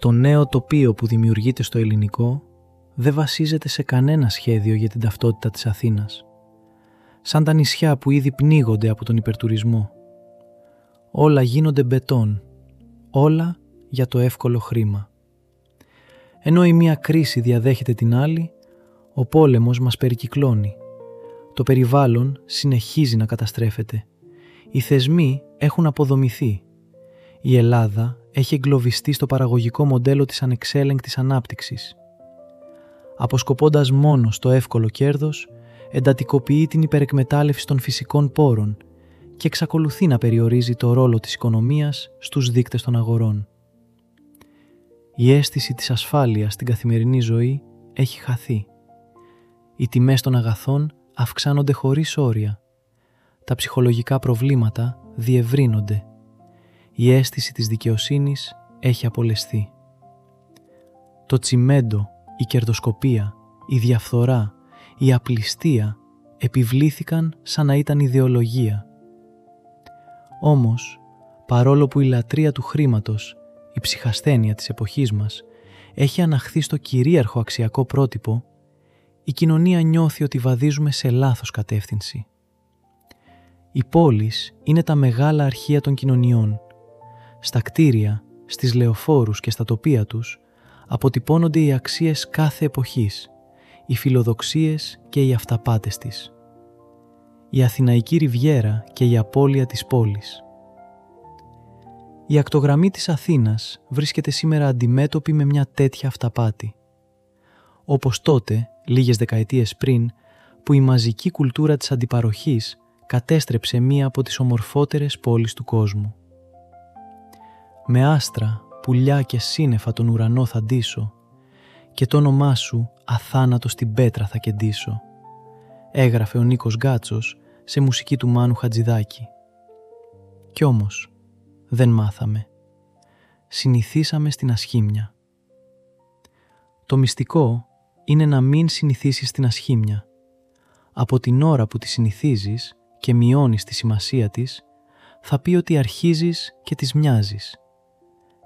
Το νέο τοπίο που δημιουργείται στο ελληνικό δεν βασίζεται σε κανένα σχέδιο για την ταυτότητα της Αθήνας. Σαν τα νησιά που ήδη πνίγονται από τον υπερτουρισμό. Όλα γίνονται μπετόν. Όλα για το εύκολο χρήμα. Ενώ η μία κρίση διαδέχεται την άλλη, ο πόλεμος μας περικυκλώνει. Το περιβάλλον συνεχίζει να καταστρέφεται. Οι θεσμοί έχουν αποδομηθεί. Η Ελλάδα έχει εγκλωβιστεί στο παραγωγικό μοντέλο της ανεξέλεγκτης ανάπτυξης. Αποσκοπώντας μόνο στο εύκολο κέρδος, εντατικοποιεί την υπερεκμετάλλευση των φυσικών πόρων και εξακολουθεί να περιορίζει το ρόλο της οικονομίας στους δείκτες των αγορών. Η αίσθηση της ασφάλειας στην καθημερινή ζωή έχει χαθεί. Οι τιμές των αγαθών αυξάνονται χωρίς όρια. Τα ψυχολογικά προβλήματα διευρύνονται. Η αίσθηση της δικαιοσύνης έχει απολεστεί. Το τσιμέντο, η κερδοσκοπία, η διαφθορά, η απληστία επιβλήθηκαν σαν να ήταν ιδεολογία. Όμως, παρόλο που η λατρεία του χρήματος, η ψυχασθένεια της εποχής μας, έχει αναχθεί στο κυρίαρχο αξιακό πρότυπο, η κοινωνία νιώθει ότι βαδίζουμε σε λάθος κατεύθυνση. Οι πόλεις είναι τα μεγάλα αρχεία των κοινωνιών. Στα κτίρια, στις λεωφόρους και στα τοπία τους αποτυπώνονται οι αξίες κάθε εποχής, οι φιλοδοξίες και οι αυταπάτες της. Η Αθηναϊκή Ριβιέρα και η απώλεια της πόλης. Η ακτογραμμή της Αθήνας βρίσκεται σήμερα αντιμέτωπη με μια τέτοια αυταπάτη. Όπως τότε λίγες δεκαετίες πριν, που η μαζική κουλτούρα της αντιπαροχής κατέστρεψε μία από τις ομορφότερες πόλεις του κόσμου. Με άστρα, πουλιά και σύννεφα τον ουρανό θα ντύσω και το όνομά σου αθάνατος στην πέτρα θα κεντήσω. Έγραφε ο Νίκος Γκάτσος σε μουσική του Μάνου Χατζηδάκη. Κι όμως δεν μάθαμε. Συνηθίσαμε στην ασχήμια. Το μυστικό είναι να μην συνηθίσεις την ασχήμια. Από την ώρα που τη συνηθίζεις και μειώνεις τη σημασία της, θα πει ότι αρχίζεις και της μοιάζεις,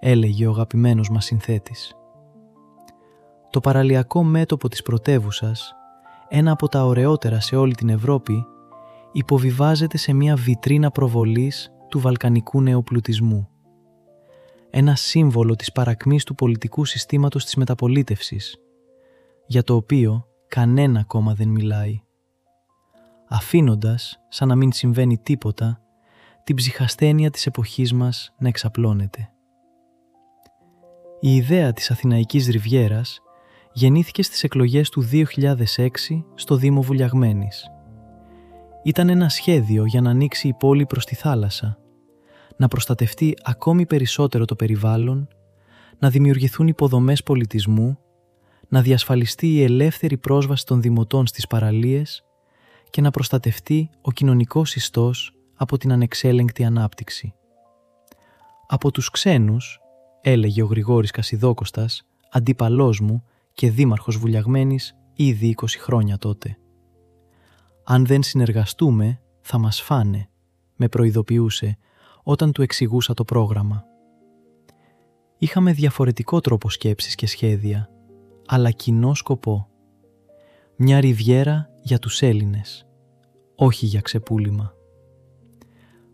έλεγε ο αγαπημένος μας συνθέτης. Το παραλιακό μέτωπο της πρωτεύουσας, ένα από τα ωραιότερα σε όλη την Ευρώπη, υποβιβάζεται σε μια βιτρίνα προβολής του βαλκανικού νεοπλουτισμού. Ένα σύμβολο της παρακμής του πολιτικού συστήματος της μεταπολίτευσης, για το οποίο κανένα κόμμα δεν μιλάει. Αφήνοντας, σαν να μην συμβαίνει τίποτα, την ψυχασθένεια της εποχής μας να εξαπλώνεται. Η ιδέα της Αθηναϊκής Ριβιέρας γεννήθηκε στις εκλογές του 2006 στο Δήμο Βουλιαγμένης. Ήταν ένα σχέδιο για να ανοίξει η πόλη προς τη θάλασσα, να προστατευτεί ακόμη περισσότερο το περιβάλλον, να δημιουργηθούν υποδομές πολιτισμού να διασφαλιστεί η ελεύθερη πρόσβαση των δημοτών στις παραλίες και να προστατευτεί ο κοινωνικός ιστός από την ανεξέλεγκτη ανάπτυξη. Από τους ξένους, έλεγε ο Γρηγόρης Κασιδόκοστας, αντίπαλός μου και δήμαρχος βουλιαγμένης ήδη 20 χρόνια τότε. «Αν δεν συνεργαστούμε, θα μας φάνε», με προειδοποιούσε όταν του εξηγούσα το πρόγραμμα. Είχαμε διαφορετικό τρόπο σκέψης και σχέδια αλλά κοινό σκοπό. Μια ριβιέρα για τους Έλληνες, όχι για ξεπούλημα.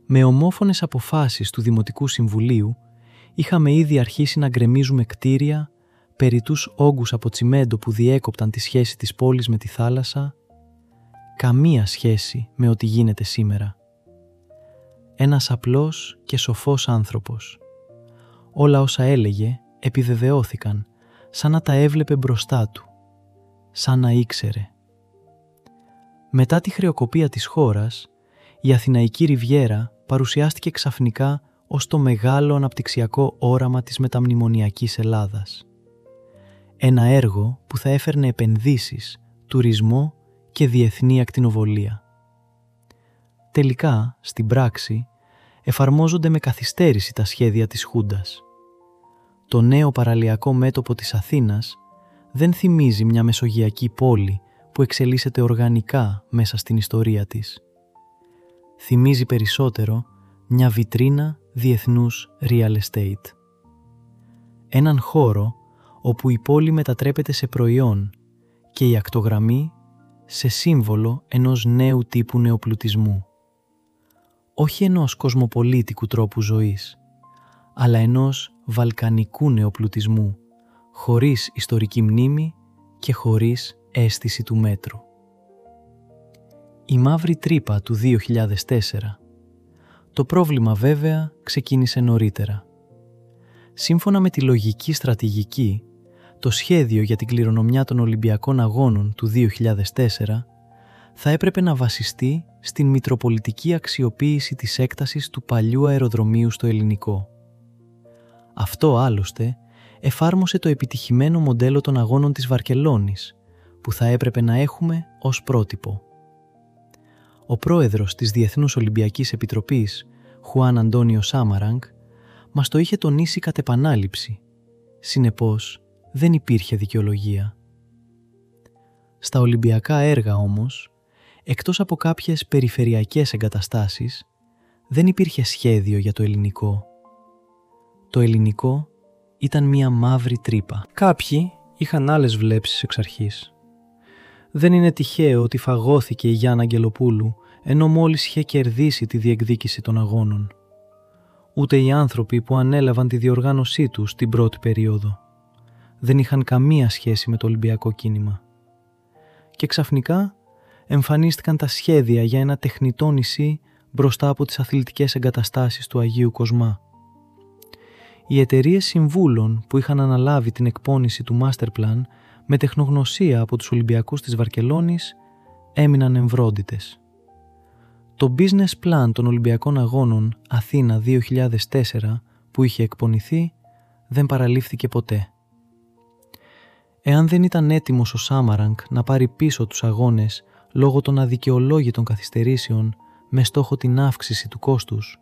Με ομόφωνες αποφάσεις του Δημοτικού Συμβουλίου είχαμε ήδη αρχίσει να γκρεμίζουμε κτίρια περί τους όγκους από τσιμέντο που διέκοπταν τη σχέση της πόλης με τη θάλασσα, καμία σχέση με ό,τι γίνεται σήμερα. Ένας απλός και σοφός άνθρωπος. Όλα όσα έλεγε επιβεβαιώθηκαν σαν να τα έβλεπε μπροστά του, σαν να ήξερε. Μετά τη χρεοκοπία της χώρας, η Αθηναϊκή Ριβιέρα παρουσιάστηκε ξαφνικά ως το μεγάλο αναπτυξιακό όραμα της μεταμνημονιακής Ελλάδας. Ένα έργο που θα έφερνε επενδύσεις, τουρισμό και διεθνή ακτινοβολία. Τελικά, στην πράξη, εφαρμόζονται με καθυστέρηση τα σχέδια της Χούντας το νέο παραλιακό μέτωπο της Αθήνας δεν θυμίζει μια μεσογειακή πόλη που εξελίσσεται οργανικά μέσα στην ιστορία της. Θυμίζει περισσότερο μια βιτρίνα διεθνούς real estate. έναν χώρο όπου η πόλη μετατρέπεται σε προϊόν και η ακτογραμμή σε σύμβολο ενός νέου τύπου νεοπλουτισμού. Όχι ενός κοσμοπολίτικου τρόπου ζωής, αλλά ενός βαλκανικού νεοπλουτισμού, χωρίς ιστορική μνήμη και χωρίς αίσθηση του μέτρου. Η μαύρη τρύπα του 2004 Το πρόβλημα βέβαια ξεκίνησε νωρίτερα. Σύμφωνα με τη λογική στρατηγική, το σχέδιο για την κληρονομιά των Ολυμπιακών Αγώνων του 2004 θα έπρεπε να βασιστεί στην μητροπολιτική αξιοποίηση της έκτασης του παλιού αεροδρομίου στο ελληνικό. Αυτό άλλωστε εφάρμοσε το επιτυχημένο μοντέλο των αγώνων της Βαρκελόνης που θα έπρεπε να έχουμε ως πρότυπο. Ο πρόεδρος της Διεθνούς Ολυμπιακής Επιτροπής, Χουάν Αντώνιο Σάμαραγκ, μας το είχε τονίσει κατ' επανάληψη. Συνεπώς, δεν υπήρχε δικαιολογία. Στα Ολυμπιακά έργα όμως, εκτός από κάποιες περιφερειακές εγκαταστάσεις, δεν υπήρχε σχέδιο για το ελληνικό. Το ελληνικό ήταν μία μαύρη τρύπα. Κάποιοι είχαν άλλες βλέψεις εξ αρχής. Δεν είναι τυχαίο ότι φαγώθηκε η Γιάννα Αγγελοπούλου ενώ μόλις είχε κερδίσει τη διεκδίκηση των αγώνων. Ούτε οι άνθρωποι που ανέλαβαν τη διοργάνωσή τους την πρώτη περίοδο. Δεν είχαν καμία σχέση με το Ολυμπιακό κίνημα. Και ξαφνικά εμφανίστηκαν τα σχέδια για ένα τεχνητό νησί μπροστά από τις αθλητικές εγκαταστάσεις του Αγίου Κοσμά. Οι εταιρείες συμβούλων που είχαν αναλάβει την εκπόνηση του Master Plan με τεχνογνωσία από τους Ολυμπιακούς της Βαρκελόνης έμειναν εμβρόντιτες. Το business plan των Ολυμπιακών Αγώνων Αθήνα 2004 που είχε εκπονηθεί δεν παραλήφθηκε ποτέ. Εάν δεν ήταν έτοιμος ο Σάμαραγκ να πάρει πίσω τους αγώνες λόγω των αδικαιολόγητων καθυστερήσεων με στόχο την αύξηση του κόστους,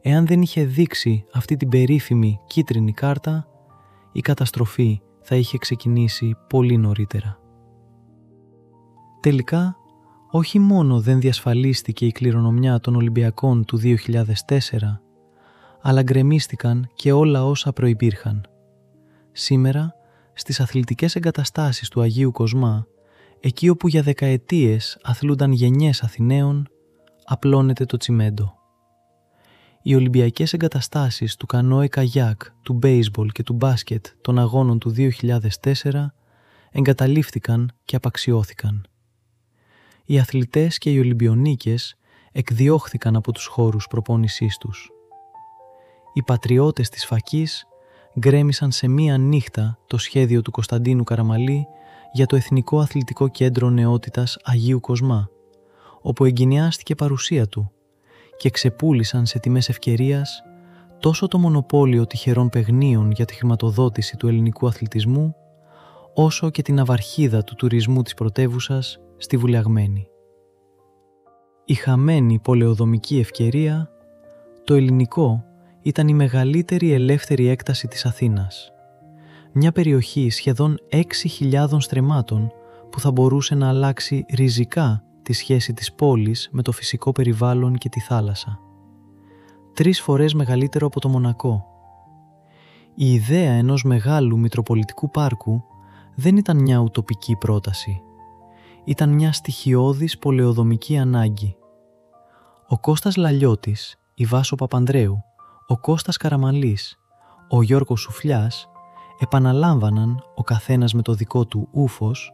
εάν δεν είχε δείξει αυτή την περίφημη κίτρινη κάρτα, η καταστροφή θα είχε ξεκινήσει πολύ νωρίτερα. Τελικά, όχι μόνο δεν διασφαλίστηκε η κληρονομιά των Ολυμπιακών του 2004, αλλά γκρεμίστηκαν και όλα όσα προϋπήρχαν. Σήμερα, στις αθλητικές εγκαταστάσεις του Αγίου Κοσμά, εκεί όπου για δεκαετίες αθλούνταν γενιές Αθηναίων, απλώνεται το τσιμέντο. Οι Ολυμπιακές εγκαταστάσεις του κανόε καγιάκ, του μπέισμπολ και του μπάσκετ των αγώνων του 2004 εγκαταλείφθηκαν και απαξιώθηκαν. Οι αθλητές και οι Ολυμπιονίκες εκδιώχθηκαν από τους χώρους προπόνησής τους. Οι πατριώτες της φακής γκρέμισαν σε μία νύχτα το σχέδιο του Κωνσταντίνου Καραμαλή για το Εθνικό Αθλητικό Κέντρο Νεότητας Αγίου Κοσμά, όπου εγκαινιάστηκε παρουσία του και ξεπούλησαν σε τιμές ευκαιρίας τόσο το μονοπόλιο τυχερών παιγνίων για τη χρηματοδότηση του ελληνικού αθλητισμού, όσο και την αυαρχίδα του τουρισμού της πρωτεύουσας στη Βουλιαγμένη. Η χαμένη πολεοδομική ευκαιρία, το ελληνικό ήταν η μεγαλύτερη ελεύθερη έκταση της Αθήνας. Μια περιοχή σχεδόν 6.000 στρεμάτων που θα μπορούσε να αλλάξει ριζικά τη σχέση της πόλης με το φυσικό περιβάλλον και τη θάλασσα. Τρεις φορές μεγαλύτερο από το Μονακό. Η ιδέα ενός μεγάλου μητροπολιτικού πάρκου δεν ήταν μια ουτοπική πρόταση. Ήταν μια στοιχειώδης πολεοδομική ανάγκη. Ο Κώστας Λαλιώτης, η Βάσο Παπανδρέου, ο Κώστας Καραμαλής, ο Γιώργος Σουφλιάς επαναλάμβαναν ο καθένας με το δικό του ούφος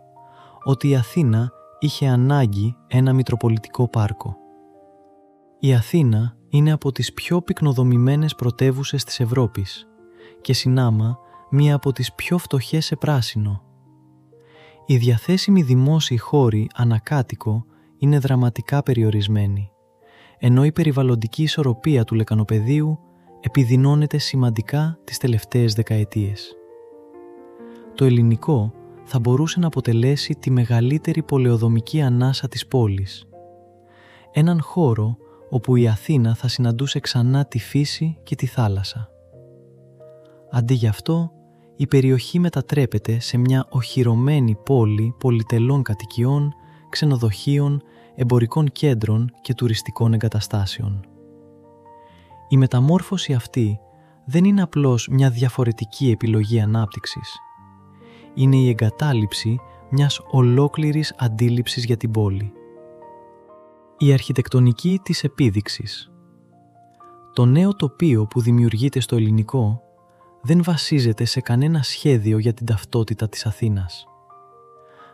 ότι η Αθήνα είχε ανάγκη ένα μητροπολιτικό πάρκο. Η Αθήνα είναι από τις πιο πυκνοδομημένες πρωτεύουσες της Ευρώπης και συνάμα μία από τις πιο φτωχές σε πράσινο. Οι διαθέσιμοι δημόσιοι χώροι ανακάτοικο είναι δραματικά περιορισμένοι, ενώ η περιβαλλοντική ισορροπία του λεκανοπεδίου επιδεινώνεται σημαντικά τις τελευταίες δεκαετίες. Το ελληνικό θα μπορούσε να αποτελέσει τη μεγαλύτερη πολεοδομική ανάσα της πόλης. Έναν χώρο όπου η Αθήνα θα συναντούσε ξανά τη φύση και τη θάλασσα. Αντί γι' αυτό, η περιοχή μετατρέπεται σε μια οχυρωμένη πόλη πολυτελών κατοικιών, ξενοδοχείων, εμπορικών κέντρων και τουριστικών εγκαταστάσεων. Η μεταμόρφωση αυτή δεν είναι απλώς μια διαφορετική επιλογή ανάπτυξης. Είναι η εγκατάλειψη μιας ολόκληρης αντίληψης για την πόλη. Η αρχιτεκτονική της επίδειξης Το νέο τοπίο που δημιουργείται στο ελληνικό δεν βασίζεται σε κανένα σχέδιο για την ταυτότητα της Αθήνας.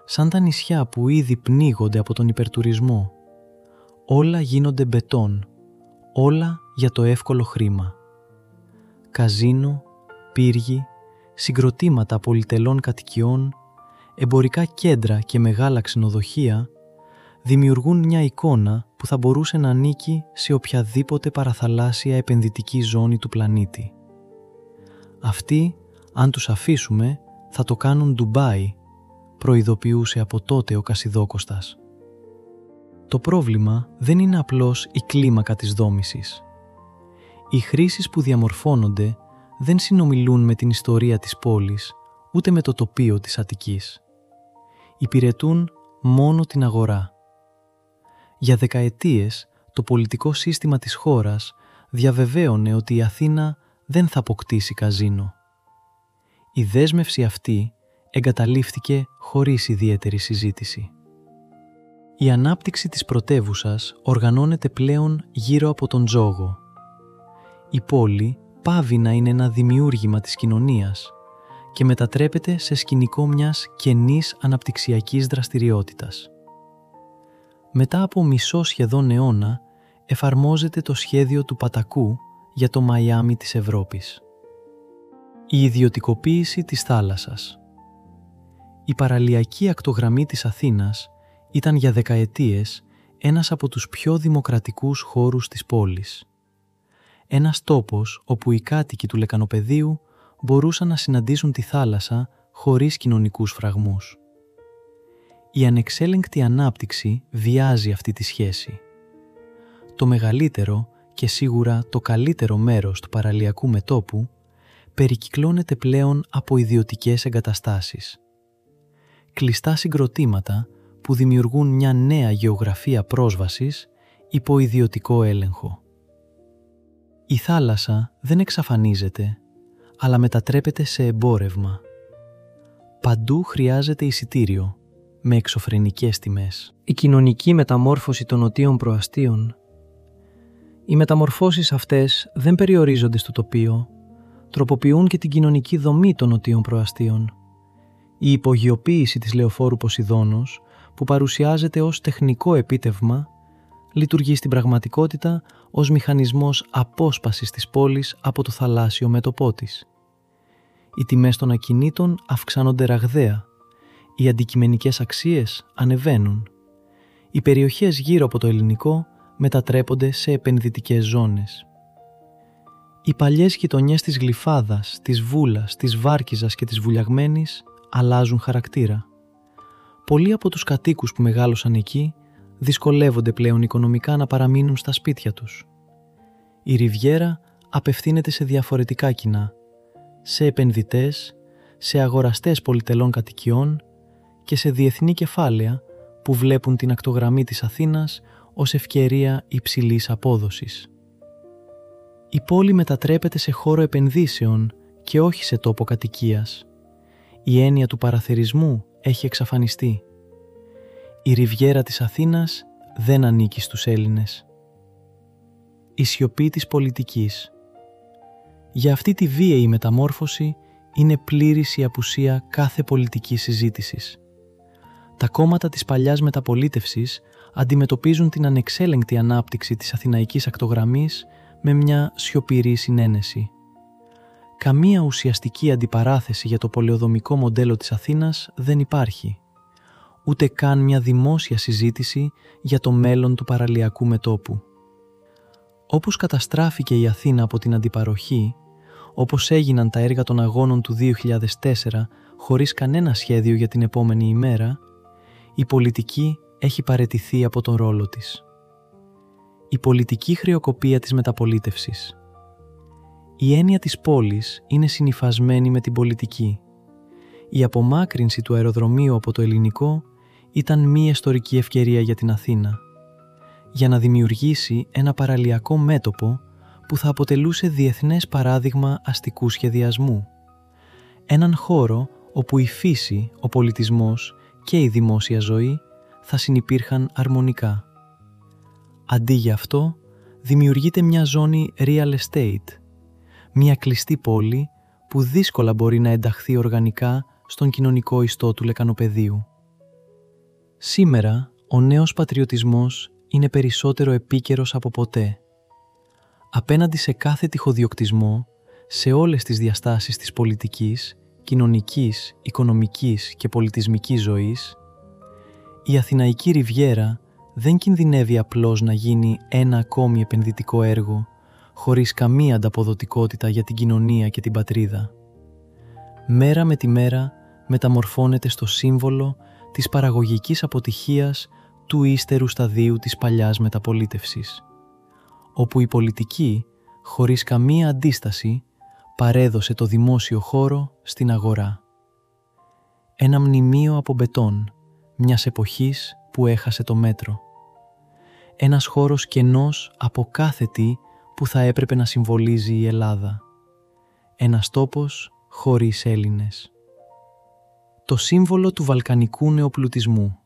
Σαν τα νησιά που ήδη πνίγονται από τον υπερτουρισμό, όλα γίνονται μπετόν, όλα για το εύκολο χρήμα. Καζίνο, πύργοι, συγκροτήματα πολυτελών κατοικιών, εμπορικά κέντρα και μεγάλα ξενοδοχεία δημιουργούν μια εικόνα που θα μπορούσε να ανήκει σε οποιαδήποτε παραθαλάσσια επενδυτική ζώνη του πλανήτη. Αυτοί, αν τους αφήσουμε, θα το κάνουν Ντουμπάι, προειδοποιούσε από τότε ο Κασιδόκοστας. Το πρόβλημα δεν είναι απλώς η κλίμακα της δόμησης. Οι χρήσεις που διαμορφώνονται δεν συνομιλούν με την ιστορία της πόλης, ούτε με το τοπίο της Αττικής. Υπηρετούν μόνο την αγορά. Για δεκαετίες, το πολιτικό σύστημα της χώρας διαβεβαίωνε ότι η Αθήνα δεν θα αποκτήσει καζίνο. Η δέσμευση αυτή εγκαταλείφθηκε χωρίς ιδιαίτερη συζήτηση. Η ανάπτυξη της πρωτεύουσας οργανώνεται πλέον γύρω από τον τζόγο. Η πόλη πάβει να είναι ένα δημιούργημα της κοινωνίας και μετατρέπεται σε σκηνικό μιας κενής αναπτυξιακής δραστηριότητας. Μετά από μισό σχεδόν αιώνα εφαρμόζεται το σχέδιο του Πατακού για το Μαϊάμι της Ευρώπης. Η ιδιωτικοποίηση της θάλασσας Η παραλιακή ακτογραμμή της Αθήνας ήταν για δεκαετίες ένας από τους πιο δημοκρατικούς χώρους της πόλης. Ένας τόπος όπου οι κάτοικοι του λεκανοπεδίου μπορούσαν να συναντήσουν τη θάλασσα χωρίς κοινωνικούς φραγμούς. Η ανεξέλεγκτη ανάπτυξη βιάζει αυτή τη σχέση. Το μεγαλύτερο και σίγουρα το καλύτερο μέρος του παραλιακού μετόπου περικυκλώνεται πλέον από ιδιωτικές εγκαταστάσεις. Κλειστά συγκροτήματα που δημιουργούν μια νέα γεωγραφία πρόσβασης υπό ιδιωτικό έλεγχο. Η θάλασσα δεν εξαφανίζεται, αλλά μετατρέπεται σε εμπόρευμα. Παντού χρειάζεται εισιτήριο, με εξωφρενικές τιμές. Η κοινωνική μεταμόρφωση των νοτίων προαστίων οι μεταμορφώσεις αυτές δεν περιορίζονται στο τοπίο, τροποποιούν και την κοινωνική δομή των νοτίων προαστίων. Η υπογειοποίηση της λεωφόρου Ποσειδώνος, που παρουσιάζεται ως τεχνικό επίτευγμα, λειτουργεί στην πραγματικότητα ως μηχανισμός απόσπασης της πόλης από το θαλάσσιο μέτωπό της. Οι τιμές των ακινήτων αυξάνονται ραγδαία, οι αντικειμενικές αξίες ανεβαίνουν. Οι περιοχές γύρω από το ελληνικό μετατρέπονται σε επενδυτικές ζώνες. Οι παλιές γειτονιές της Γλυφάδας, της Βούλας, της Βάρκιζας και της Βουλιαγμένης αλλάζουν χαρακτήρα. Πολλοί από τους κατοίκους που μεγάλωσαν εκεί δυσκολεύονται πλέον οικονομικά να παραμείνουν στα σπίτια τους. Η Ριβιέρα απευθύνεται σε διαφορετικά κοινά, σε επενδυτές, σε αγοραστές πολυτελών κατοικιών και σε διεθνή κεφάλαια που βλέπουν την ακτογραμμή της Αθήνας ως ευκαιρία υψηλής απόδοσης. Η πόλη μετατρέπεται σε χώρο επενδύσεων και όχι σε τόπο κατοικίας. Η έννοια του παραθερισμού έχει εξαφανιστεί. Η ριβιέρα της Αθήνας δεν ανήκει στους Έλληνες. Η σιωπή της πολιτικής. Για αυτή τη βίαιη μεταμόρφωση είναι πλήρης η απουσία κάθε πολιτικής συζήτησης. Τα κόμματα της παλιάς μεταπολίτευσης αντιμετωπίζουν την ανεξέλεγκτη ανάπτυξη της αθηναϊκής ακτογραμμής με μια σιωπηρή συνένεση. Καμία ουσιαστική αντιπαράθεση για το πολεοδομικό μοντέλο της Αθήνας δεν υπάρχει. Ούτε καν μια δημόσια συζήτηση για το μέλλον του παραλιακού μετόπου. Όπως καταστράφηκε η Αθήνα από την αντιπαροχή, όπως έγιναν τα έργα των αγώνων του 2004 χωρίς κανένα σχέδιο για την επόμενη ημέρα, η πολιτική έχει παρετηθεί από τον ρόλο της. Η πολιτική χρεοκοπία της μεταπολίτευσης. Η έννοια της πόλης είναι συνυφασμένη με την πολιτική. Η απομάκρυνση του αεροδρομίου από το ελληνικό ήταν μία ιστορική ευκαιρία για την Αθήνα, για να δημιουργήσει ένα παραλιακό μέτωπο που θα αποτελούσε διεθνές παράδειγμα αστικού σχεδιασμού. Έναν χώρο όπου η φύση, ο πολιτισμός και η δημόσια ζωή θα συνυπήρχαν αρμονικά. Αντί για αυτό, δημιουργείται μια ζώνη real estate, μια κλειστή πόλη που δύσκολα μπορεί να ενταχθεί οργανικά στον κοινωνικό ιστό του λεκανοπεδίου. Σήμερα, ο νέος πατριωτισμός είναι περισσότερο επίκαιρος από ποτέ. Απέναντι σε κάθε τυχοδιοκτισμό, σε όλες τις διαστάσεις της πολιτικής, κοινωνικής, οικονομικής και πολιτισμικής ζωής, η Αθηναϊκή Ριβιέρα δεν κινδυνεύει απλώς να γίνει ένα ακόμη επενδυτικό έργο χωρίς καμία ανταποδοτικότητα για την κοινωνία και την πατρίδα. Μέρα με τη μέρα μεταμορφώνεται στο σύμβολο της παραγωγικής αποτυχίας του ύστερου σταδίου της παλιάς μεταπολίτευσης, όπου η πολιτική, χωρίς καμία αντίσταση, παρέδωσε το δημόσιο χώρο στην αγορά. Ένα μνημείο από μπετόν, μιας εποχής που έχασε το μέτρο. Ένας χώρος κενός από κάθε τι που θα έπρεπε να συμβολίζει η Ελλάδα. Ένας τόπος χωρίς Έλληνες. Το σύμβολο του βαλκανικού νεοπλουτισμού